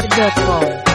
Anchor.com